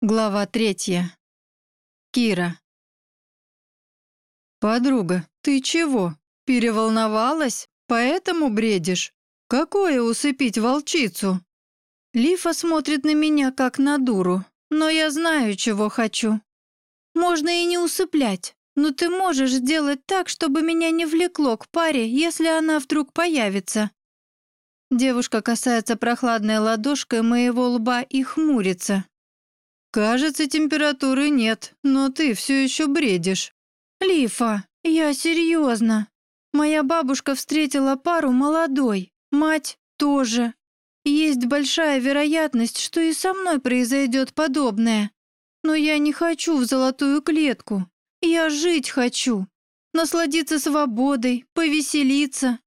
Глава третья. Кира. «Подруга, ты чего? Переволновалась? Поэтому бредишь? Какое усыпить волчицу?» Лифа смотрит на меня, как на дуру, но я знаю, чего хочу. Можно и не усыплять, но ты можешь сделать так, чтобы меня не влекло к паре, если она вдруг появится. Девушка касается прохладной ладошкой моего лба и хмурится. «Кажется, температуры нет, но ты все еще бредишь». «Лифа, я серьезно. Моя бабушка встретила пару молодой, мать тоже. Есть большая вероятность, что и со мной произойдет подобное. Но я не хочу в золотую клетку. Я жить хочу. Насладиться свободой, повеселиться.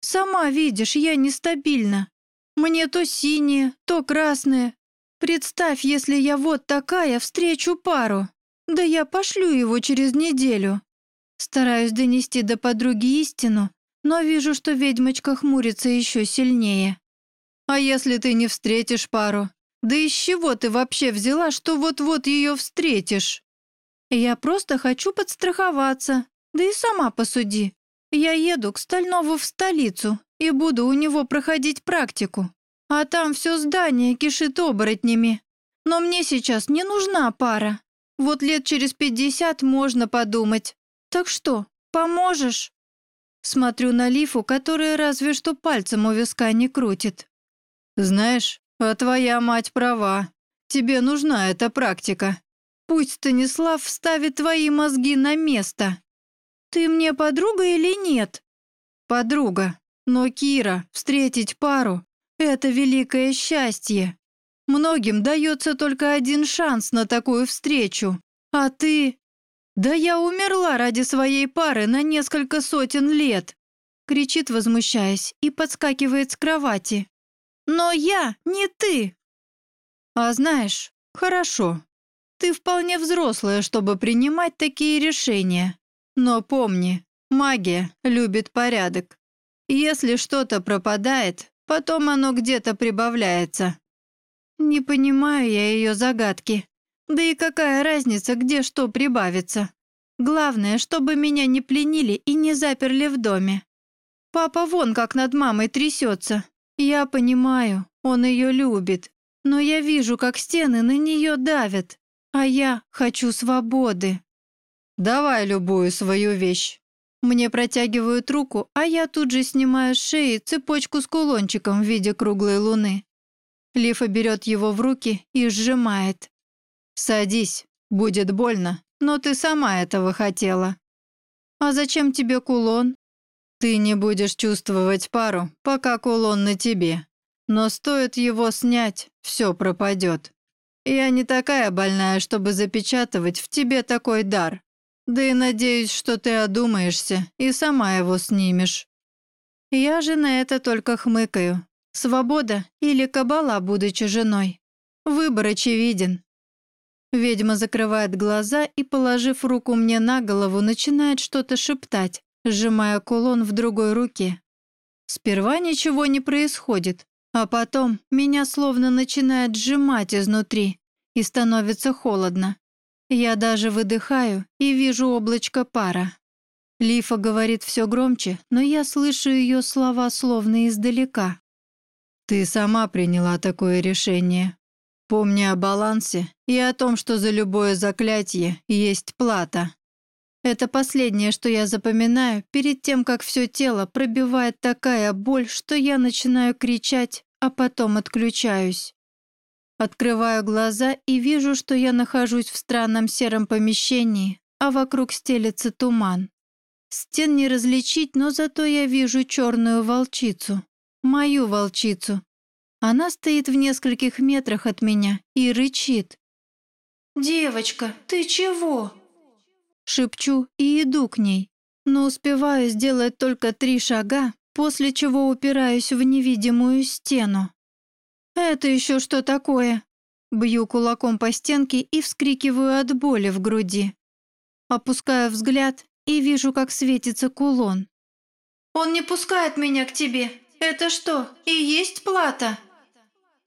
Сама видишь, я нестабильна. Мне то синее, то красное, Представь, если я вот такая встречу пару. Да я пошлю его через неделю. Стараюсь донести до подруги истину, но вижу, что ведьмочка хмурится еще сильнее. А если ты не встретишь пару? Да из чего ты вообще взяла, что вот-вот ее встретишь? Я просто хочу подстраховаться. Да и сама посуди. Я еду к Стальнову в столицу и буду у него проходить практику. А там все здание кишит оборотнями. Но мне сейчас не нужна пара. Вот лет через пятьдесят можно подумать. Так что, поможешь?» Смотрю на Лифу, которая разве что пальцем у виска не крутит. «Знаешь, а твоя мать права. Тебе нужна эта практика. Пусть Станислав вставит твои мозги на место. Ты мне подруга или нет?» «Подруга. Но, Кира, встретить пару это великое счастье. Многим дается только один шанс на такую встречу. А ты... Да я умерла ради своей пары на несколько сотен лет. Кричит, возмущаясь, и подскакивает с кровати. Но я не ты. А знаешь, хорошо. Ты вполне взрослая, чтобы принимать такие решения. Но помни, магия любит порядок. Если что-то пропадает, Потом оно где-то прибавляется. Не понимаю я ее загадки. Да и какая разница, где что прибавится. Главное, чтобы меня не пленили и не заперли в доме. Папа вон как над мамой трясется. Я понимаю, он ее любит. Но я вижу, как стены на нее давят. А я хочу свободы. Давай любую свою вещь. Мне протягивают руку, а я тут же снимаю с шеи цепочку с кулончиком в виде круглой луны. Лифа берет его в руки и сжимает. «Садись, будет больно, но ты сама этого хотела». «А зачем тебе кулон?» «Ты не будешь чувствовать пару, пока кулон на тебе. Но стоит его снять, все пропадет. Я не такая больная, чтобы запечатывать в тебе такой дар. Да и надеюсь, что ты одумаешься и сама его снимешь. Я же на это только хмыкаю. Свобода или кабала, будучи женой. Выбор очевиден. Ведьма закрывает глаза и, положив руку мне на голову, начинает что-то шептать, сжимая кулон в другой руке. Сперва ничего не происходит, а потом меня словно начинает сжимать изнутри, и становится холодно. Я даже выдыхаю и вижу облачко пара. Лифа говорит все громче, но я слышу ее слова словно издалека. «Ты сама приняла такое решение. Помни о балансе и о том, что за любое заклятие есть плата». Это последнее, что я запоминаю, перед тем, как все тело пробивает такая боль, что я начинаю кричать, а потом отключаюсь. Открываю глаза и вижу, что я нахожусь в странном сером помещении, а вокруг стелется туман. Стен не различить, но зато я вижу черную волчицу. Мою волчицу. Она стоит в нескольких метрах от меня и рычит. «Девочка, ты чего?» Шепчу и иду к ней, но успеваю сделать только три шага, после чего упираюсь в невидимую стену. «Это еще что такое?» Бью кулаком по стенке и вскрикиваю от боли в груди. Опускаю взгляд и вижу, как светится кулон. «Он не пускает меня к тебе. Это что, и есть плата?»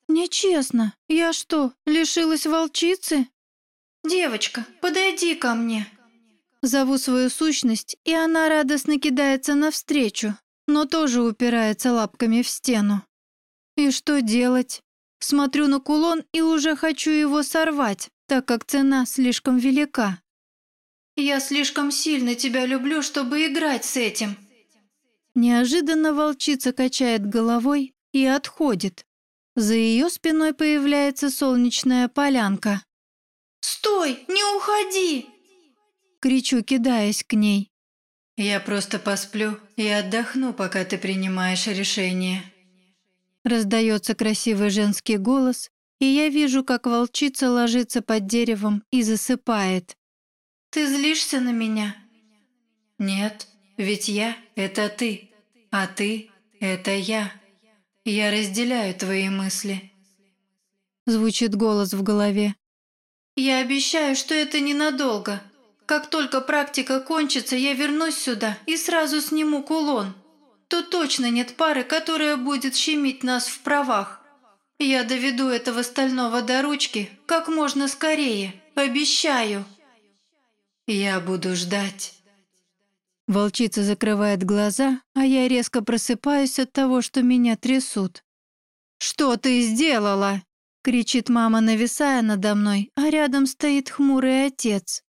«Нечестно. Я что, лишилась волчицы?» девочка, подойди ко мне». Зову свою сущность, и она радостно кидается навстречу, но тоже упирается лапками в стену. И что делать? Смотрю на кулон и уже хочу его сорвать, так как цена слишком велика. «Я слишком сильно тебя люблю, чтобы играть с этим». Неожиданно волчица качает головой и отходит. За ее спиной появляется солнечная полянка. «Стой! Не уходи!» Кричу, кидаясь к ней. «Я просто посплю и отдохну, пока ты принимаешь решение». Раздается красивый женский голос, и я вижу, как волчица ложится под деревом и засыпает. «Ты злишься на меня?» «Нет, ведь я – это ты, а ты – это я. Я разделяю твои мысли». Звучит голос в голове. «Я обещаю, что это ненадолго. Как только практика кончится, я вернусь сюда и сразу сниму кулон. То точно нет пары, которая будет щемить нас в правах. Я доведу этого стального до ручки как можно скорее, обещаю». «Я буду ждать». Волчица закрывает глаза, а я резко просыпаюсь от того, что меня трясут. «Что ты сделала?» — кричит мама, нависая надо мной, а рядом стоит хмурый отец.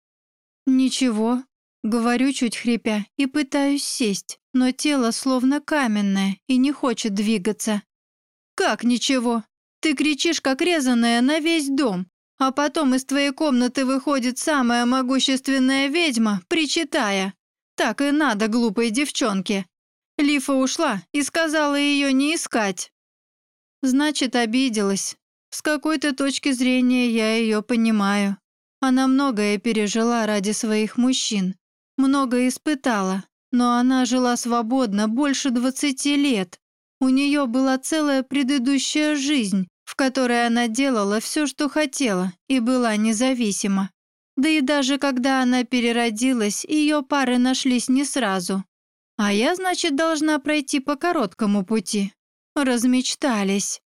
«Ничего», — говорю чуть хрипя и пытаюсь сесть, но тело словно каменное и не хочет двигаться. «Как ничего? Ты кричишь, как резаная, на весь дом, а потом из твоей комнаты выходит самая могущественная ведьма, причитая. Так и надо глупой девчонке. Лифа ушла и сказала ее не искать. Значит, обиделась. С какой-то точки зрения я ее понимаю. Она многое пережила ради своих мужчин, многое испытала, но она жила свободно больше двадцати лет. У нее была целая предыдущая жизнь, в которой она делала все, что хотела, и была независима. Да и даже когда она переродилась, ее пары нашлись не сразу. А я, значит, должна пройти по короткому пути. Размечтались.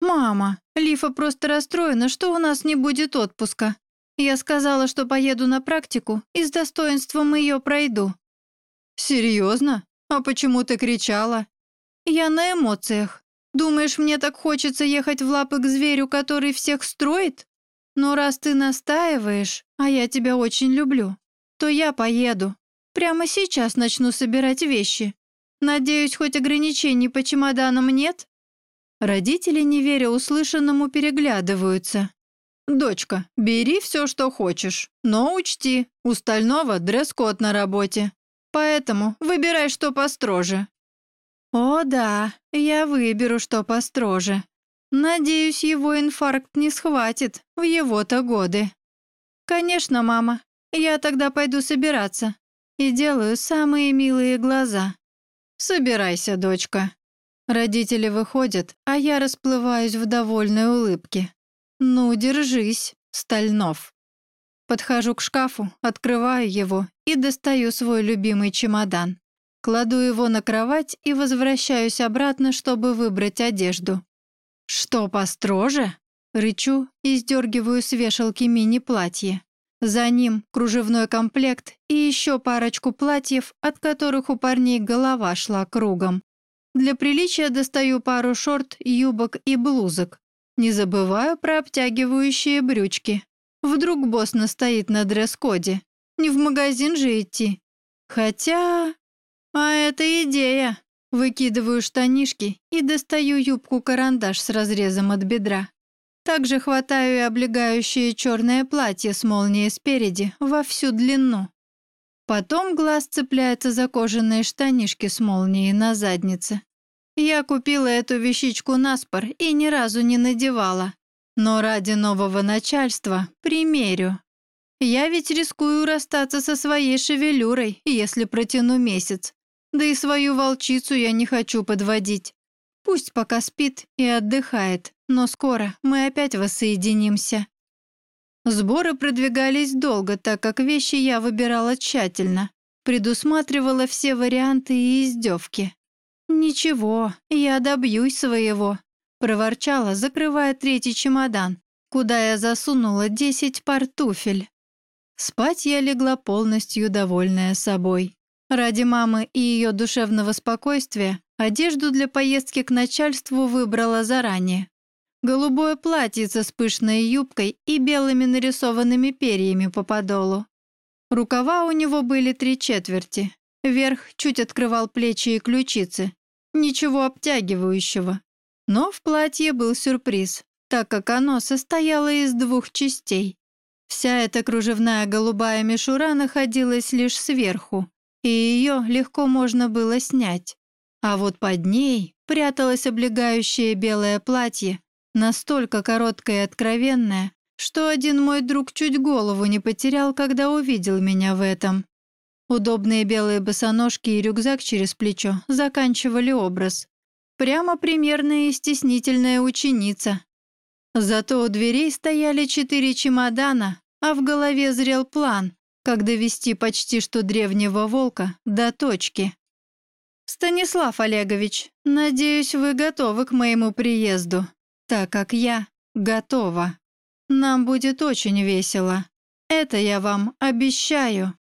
«Мама, Лифа просто расстроена, что у нас не будет отпуска. Я сказала, что поеду на практику и с достоинством ее пройду». «Серьезно? А почему ты кричала?» «Я на эмоциях. Думаешь, мне так хочется ехать в лапы к зверю, который всех строит? Но раз ты настаиваешь, а я тебя очень люблю, то я поеду. Прямо сейчас начну собирать вещи. Надеюсь, хоть ограничений по чемоданам нет?» Родители, не веря услышанному, переглядываются. «Дочка, бери все, что хочешь, но учти, у Стального дресс-код на работе. Поэтому выбирай, что построже». «О да, я выберу, что построже. Надеюсь, его инфаркт не схватит в его-то годы». «Конечно, мама, я тогда пойду собираться и делаю самые милые глаза». «Собирайся, дочка». Родители выходят, а я расплываюсь в довольной улыбке. «Ну, держись, Стальнов». Подхожу к шкафу, открываю его и достаю свой любимый чемодан. Кладу его на кровать и возвращаюсь обратно, чтобы выбрать одежду. «Что построже?» Рычу и сдергиваю с вешалки мини-платье. За ним кружевной комплект и еще парочку платьев, от которых у парней голова шла кругом. Для приличия достаю пару шорт, юбок и блузок. Не забываю про обтягивающие брючки. Вдруг босс настоит на дресс-коде. Не в магазин же идти. Хотя... А это идея. Выкидываю штанишки и достаю юбку-карандаш с разрезом от бедра. Также хватаю и облегающее черное платье с молнией спереди во всю длину. Потом глаз цепляется за кожаные штанишки с молнией на заднице. Я купила эту вещичку на спор и ни разу не надевала. Но ради нового начальства примерю. Я ведь рискую расстаться со своей шевелюрой, если протяну месяц. Да и свою волчицу я не хочу подводить. Пусть пока спит и отдыхает, но скоро мы опять воссоединимся. Сборы продвигались долго, так как вещи я выбирала тщательно, предусматривала все варианты и издевки. «Ничего, я добьюсь своего», — проворчала, закрывая третий чемодан, куда я засунула десять пар туфель. Спать я легла полностью довольная собой. Ради мамы и ее душевного спокойствия одежду для поездки к начальству выбрала заранее. Голубое платьице с пышной юбкой и белыми нарисованными перьями по подолу. Рукава у него были три четверти. Верх чуть открывал плечи и ключицы. Ничего обтягивающего. Но в платье был сюрприз, так как оно состояло из двух частей. Вся эта кружевная голубая мишура находилась лишь сверху, и ее легко можно было снять. А вот под ней пряталось облегающее белое платье, настолько короткое и откровенное, что один мой друг чуть голову не потерял, когда увидел меня в этом. Удобные белые босоножки и рюкзак через плечо заканчивали образ. Прямо примерная и стеснительная ученица. Зато у дверей стояли четыре чемодана, а в голове зрел план, как довести почти что древнего волка до точки. «Станислав Олегович, надеюсь, вы готовы к моему приезду, так как я готова. Нам будет очень весело. Это я вам обещаю».